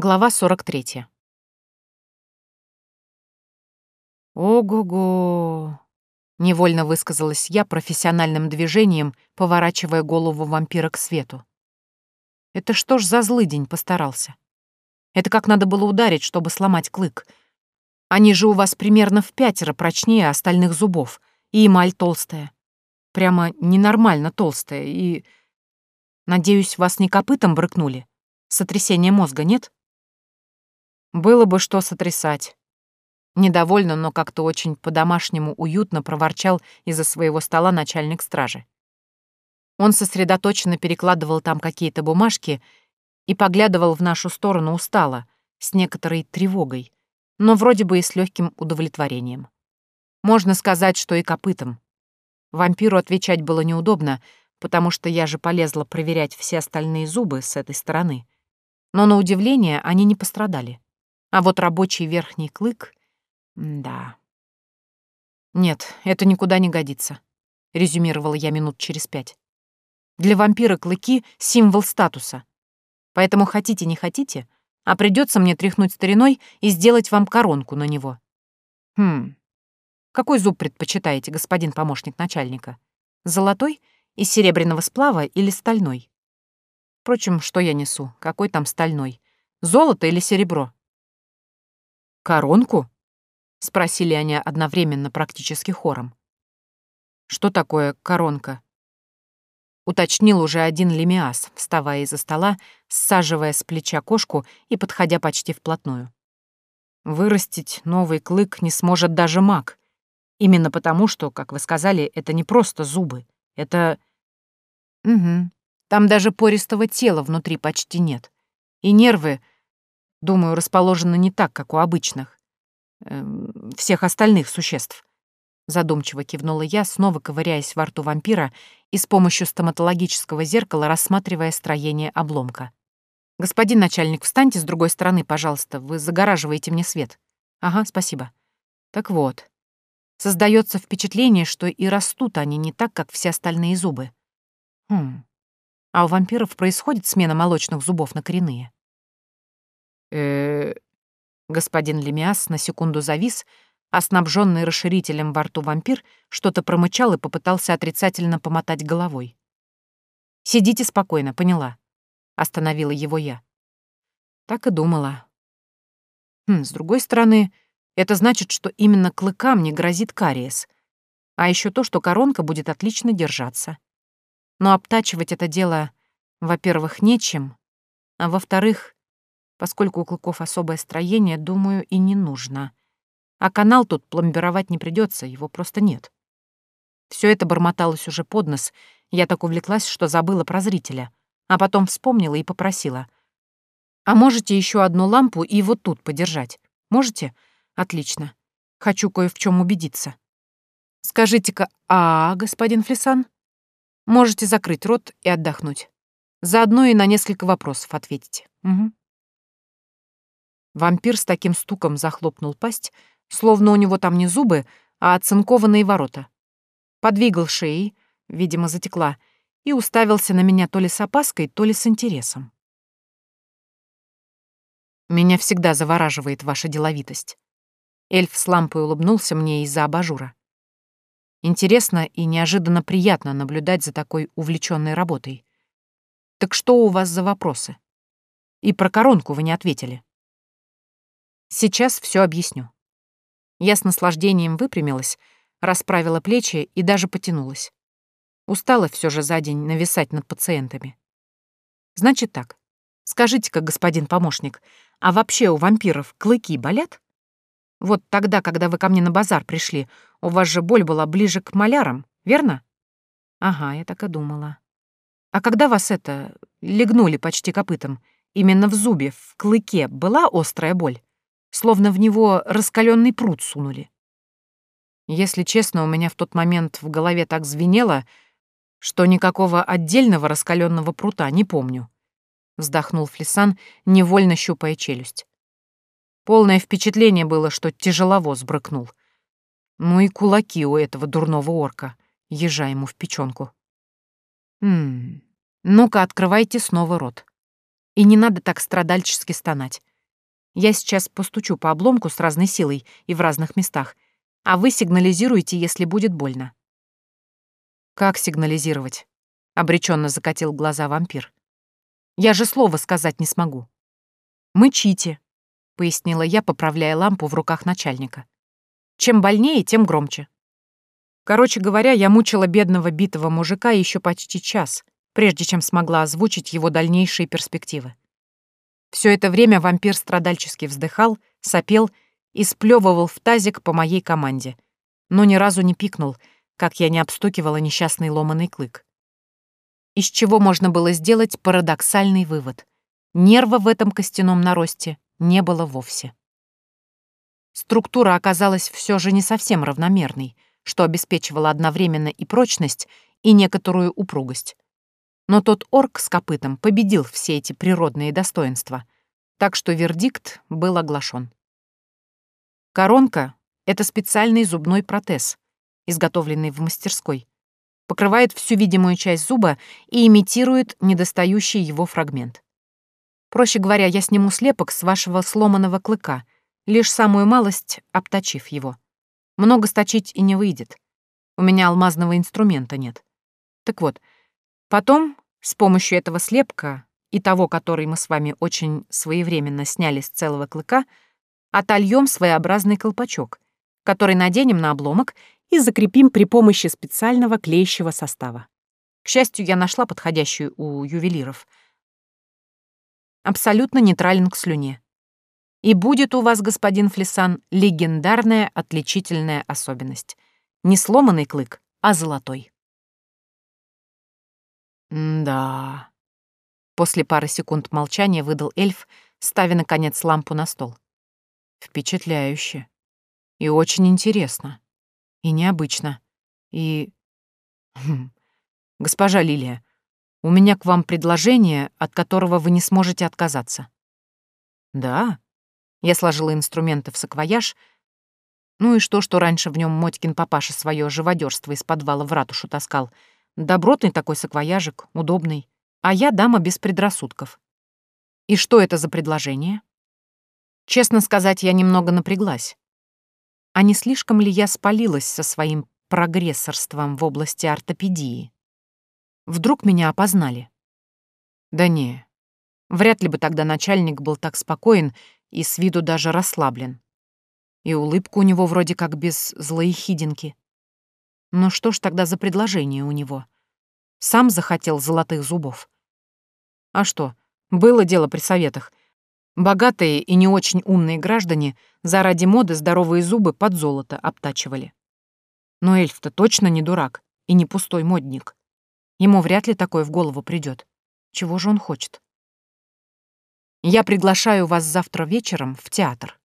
Глава 43. «Ого-го!» — невольно высказалась я профессиональным движением, поворачивая голову вампира к свету. «Это что ж за злый день постарался? Это как надо было ударить, чтобы сломать клык. Они же у вас примерно в пятеро прочнее остальных зубов, и эмаль толстая. Прямо ненормально толстая, и... Надеюсь, вас не копытом брыкнули? Сотрясение мозга нет?» Было бы что сотрясать. Недовольно, но как-то очень по-домашнему уютно проворчал из-за своего стола начальник стражи. Он сосредоточенно перекладывал там какие-то бумажки и поглядывал в нашу сторону устало, с некоторой тревогой, но вроде бы и с легким удовлетворением. Можно сказать, что и копытом. Вампиру отвечать было неудобно, потому что я же полезла проверять все остальные зубы с этой стороны. Но на удивление они не пострадали. А вот рабочий верхний клык... Да. Нет, это никуда не годится, резюмировала я минут через пять. Для вампира клыки — символ статуса. Поэтому хотите, не хотите, а придется мне тряхнуть стариной и сделать вам коронку на него. Хм. Какой зуб предпочитаете, господин помощник начальника? Золотой, из серебряного сплава или стальной? Впрочем, что я несу? Какой там стальной? Золото или серебро? «Коронку?» — спросили они одновременно практически хором. «Что такое коронка?» Уточнил уже один лемиас, вставая из-за стола, саживая с плеча кошку и подходя почти вплотную. Вырастить новый клык не сможет даже маг. Именно потому, что, как вы сказали, это не просто зубы. Это... Угу. Там даже пористого тела внутри почти нет. И нервы Думаю, расположены не так, как у обычных. Э, всех остальных существ. Задумчиво кивнула я, снова ковыряясь во рту вампира и с помощью стоматологического зеркала рассматривая строение обломка. «Господин начальник, встаньте с другой стороны, пожалуйста, вы загораживаете мне свет». «Ага, спасибо». Так вот, создается впечатление, что и растут они не так, как все остальные зубы. Хм. А у вампиров происходит смена молочных зубов на коренные э Господин Лемиас на секунду завис, а снабженный расширителем во рту вампир что-то промычал и попытался отрицательно помотать головой. «Сидите спокойно, поняла», — остановила его я. Так и думала. Хм, с другой стороны, это значит, что именно клыкам не грозит кариес, а еще то, что коронка будет отлично держаться. Но обтачивать это дело, во-первых, нечем, а во-вторых, Поскольку у клыков особое строение, думаю, и не нужно. А канал тут пломбировать не придется, его просто нет. Все это бормоталось уже под нос, я так увлеклась, что забыла про зрителя, а потом вспомнила и попросила. «А можете еще одну лампу и вот тут подержать? Можете? Отлично. Хочу кое в чем убедиться. Скажите-ка «а», господин Флесан?» Можете закрыть рот и отдохнуть. Заодно и на несколько вопросов ответите. Угу. Вампир с таким стуком захлопнул пасть, словно у него там не зубы, а оцинкованные ворота. Подвигал шеей, видимо, затекла, и уставился на меня то ли с опаской, то ли с интересом. Меня всегда завораживает ваша деловитость. Эльф с лампой улыбнулся мне из-за абажура. Интересно и неожиданно приятно наблюдать за такой увлеченной работой. Так что у вас за вопросы? И про коронку вы не ответили. Сейчас все объясню. Я с наслаждением выпрямилась, расправила плечи и даже потянулась. Устала все же за день нависать над пациентами. Значит так. Скажите-ка, господин помощник, а вообще у вампиров клыки болят? Вот тогда, когда вы ко мне на базар пришли, у вас же боль была ближе к малярам, верно? Ага, я так и думала. А когда вас это, легнули почти копытом, именно в зубе, в клыке, была острая боль? Словно в него раскаленный пруд сунули. Если честно, у меня в тот момент в голове так звенело, что никакого отдельного раскаленного прута не помню. Вздохнул Флисан, невольно щупая челюсть. Полное впечатление было, что тяжеловоз брыкнул. Ну и кулаки у этого дурного орка, ежа ему в печенку. Хм, ну-ка, открывайте снова рот. И не надо так страдальчески стонать. Я сейчас постучу по обломку с разной силой и в разных местах, а вы сигнализируете, если будет больно». «Как сигнализировать?» — обреченно закатил глаза вампир. «Я же слова сказать не смогу». «Мычите», — пояснила я, поправляя лампу в руках начальника. «Чем больнее, тем громче». Короче говоря, я мучила бедного битого мужика еще почти час, прежде чем смогла озвучить его дальнейшие перспективы. Все это время вампир страдальчески вздыхал, сопел и сплевывал в тазик по моей команде, но ни разу не пикнул, как я не обстукивала несчастный ломаный клык. Из чего можно было сделать парадоксальный вывод. Нерва в этом костяном наросте не было вовсе. Структура оказалась все же не совсем равномерной — что обеспечивало одновременно и прочность, и некоторую упругость. Но тот орк с копытом победил все эти природные достоинства, так что вердикт был оглашен. Коронка — это специальный зубной протез, изготовленный в мастерской, покрывает всю видимую часть зуба и имитирует недостающий его фрагмент. Проще говоря, я сниму слепок с вашего сломанного клыка, лишь самую малость обточив его. Много сточить и не выйдет. У меня алмазного инструмента нет. Так вот, потом с помощью этого слепка и того, который мы с вами очень своевременно сняли с целого клыка, отольем своеобразный колпачок, который наденем на обломок и закрепим при помощи специального клеящего состава. К счастью, я нашла подходящую у ювелиров. Абсолютно нейтрален к слюне. И будет у вас, господин Флисан, легендарная отличительная особенность. Не сломанный клык, а золотой. «Да...» После пары секунд молчания выдал эльф, ставя, наконец, лампу на стол. «Впечатляюще. И очень интересно. И необычно. И... Хм. Госпожа Лилия, у меня к вам предложение, от которого вы не сможете отказаться». «Да?» Я сложила инструменты в саквояж. Ну и что, что раньше в нем Мотькин папаша свое живодерство из подвала в ратушу таскал. Добротный такой саквояжик, удобный. А я дама без предрассудков. И что это за предложение? Честно сказать, я немного напряглась. А не слишком ли я спалилась со своим прогрессорством в области ортопедии? Вдруг меня опознали? Да не, вряд ли бы тогда начальник был так спокоен и с виду даже расслаблен. И улыбка у него вроде как без злой хидинки. Но что ж тогда за предложение у него? Сам захотел золотых зубов. А что, было дело при советах. Богатые и не очень умные граждане заради моды здоровые зубы под золото обтачивали. Но эльф-то точно не дурак и не пустой модник. Ему вряд ли такое в голову придет. Чего же он хочет? Я приглашаю вас завтра вечером в театр.